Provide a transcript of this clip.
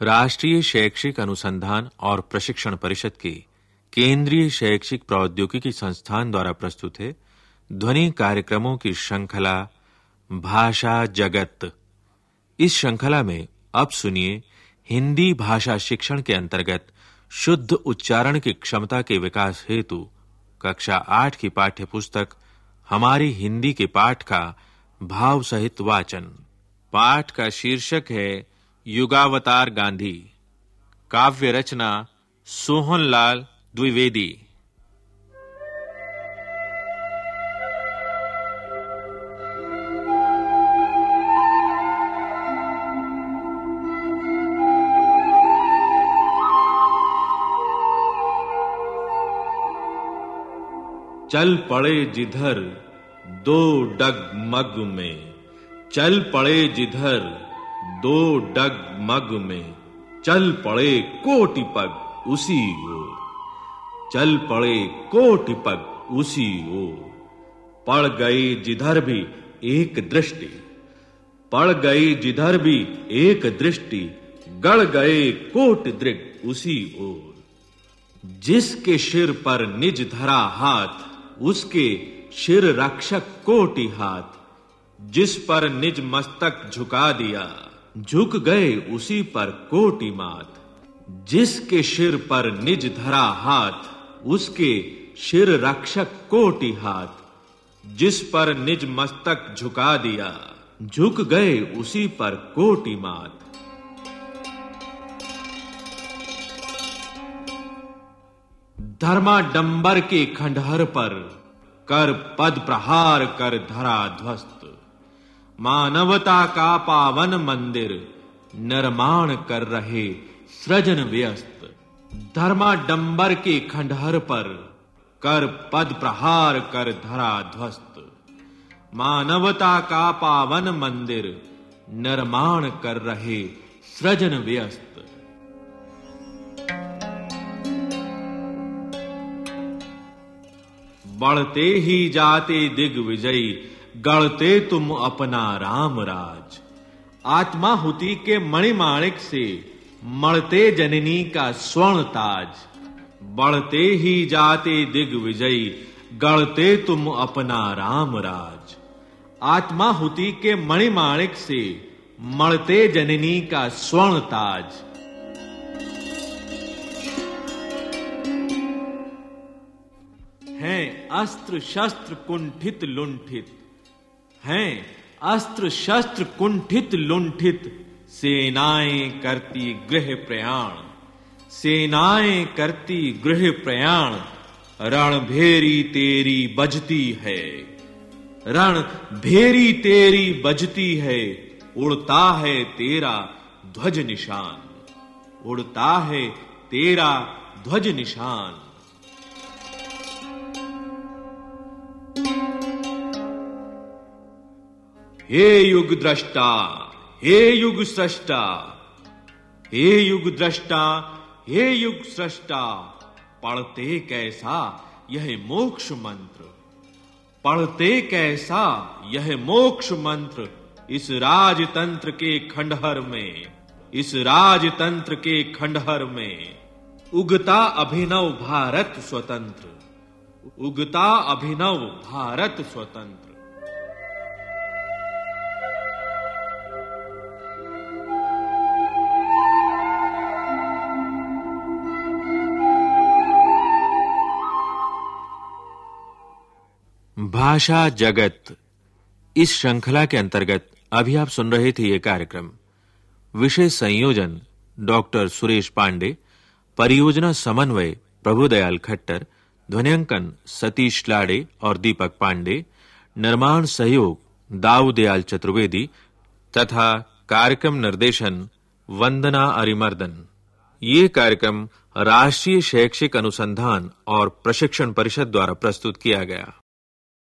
राष्ट्रीय शैक्षिक अनुसंधान और प्रशिक्षण परिषद के केंद्रीय शैक्षिक प्रौद्योगिकी संस्थान द्वारा प्रस्तुत है ध्वनि कार्यक्रमों की श्रृंखला भाषा जगत। इस श्रृंखला में अब सुनिए हिंदी भाषा शिक्षण के अंतर्गत शुद्ध उच्चारण की क्षमता के विकास हेतु कक्षा 8 की पाठ्य पुस्तक हमारी हिंदी के पाठ का भाव सहित वाचन। पाठ का शीर्षक है युगावतार गांधी, काव्य रचना सोहनलाल द्विवेदी। चल पड़े जिधर दो डगमग में, चल पड़े जिधर दो डग मग में, चल पड़े कोटि पग उसी ओर चल पड़े कोटि पग उसी ओर पड़ गई जिधर भी एक दृष्टि, पड़ गई जिधर भी एक दृष्टि, गड़ गए कोट दृग उसी ओर जिसके सिर पर निज धरा हाथ, उसके शिर रक्षक कोटि हाथ, जिस पर निज मस्तक झुका दिया। झुक गए उसी पर कोटि मात। जिसके सिर पर निज धरा हाथ, उसके शिर रक्षक कोटि हाथ। जिस पर निज मस्तक झुका दिया, झुक गए उसी पर कोटि मात। धर्मा डंबर के खंडहर पर कर पद प्रहार कर धरा ध्वस्त मानवता का पावन मंदिर निर्माण कर रहे सृजन व्यस्त। धर्मा डंबर के खंडहर पर कर पद प्रहार कर धरा ध्वस्त। मानवता का पावन मंदिर निर्माण कर रहे सृजन व्यस्त। बढ़ते ही जाते दिग्विजयी गढ़ते तुम अपना राम राज आत्मा हुति के मणिमाणिक से मणते जननी का स्वर्ण ताज। बढ़ते ही जाते दिग्विजयी गढ़ते तुम अपना राम राज आत्मा हुति के मणिमाणिक से मणते जननी का स्वर्ण ताज। हैं अस्त्र शस्त्र कुंठित लुंठित हैं। अस्त्र शस्त्र कुंठित लुंठित, सेनाएँ करती गृह प्रयाण। सेनाएँ करती गृह प्रयाण रण भेरी तेरी बजती है। रण भेरी तेरी बजती है, उड़ता है तेरा ध्वज निशान। उड़ता है तेरा ध्वज निशान। हे युग दृष्टा हे युग सृष्टा, हे युग दृष्टा हे युग सृष्टा, पढ़ते कैसा यह मोक्ष मंत्र? पढ़ते कैसा यह मोक्ष मंत्र इस राजतंत्र के खंडहर में, इस राजतंत्र के खंडहर में? उगता अभिनव भारत स्वतंत्र, उगता अभिनव भारत स्वतंत्र। भाषा जगत। इस श्रृंखला के अंतर्गत अभी आप सुन रहे थे यह कार्यक्रम। विषय संयोजन, डॉक्टर सुरेश पांडे, परियोजना समन्वय, प्रभुदयाल खट्टर, ध्वनियांकन सतीश लाड़े और दीपक पांडे, निर्माण सहयोग दाऊदयाल चतुर्वेदी तथा कार्यक्रम निर्देशन वंदना अरिमर्दन। ये कार्यक्रम राष्ट्रीय शैक्षिक अनुसंधान और प्रशिक्षण परिषद द्वारा प्रस्तुत किया गया।